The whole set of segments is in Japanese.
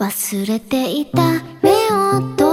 忘れていた目を閉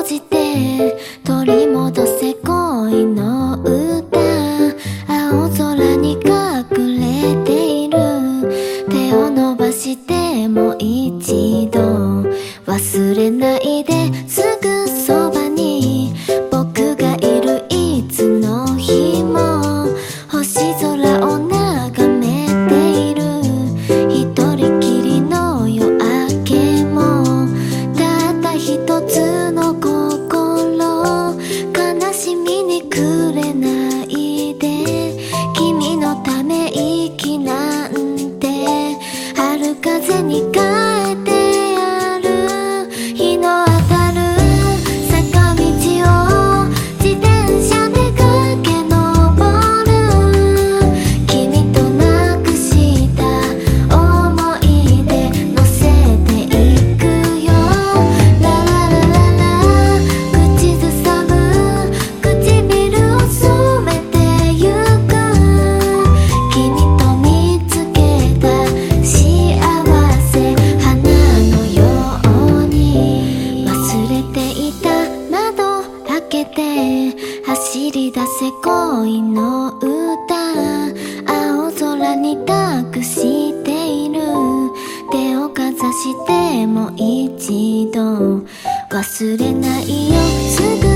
出せ恋の歌。青空に託している。手をかざしても一度。忘れないよ。すぐ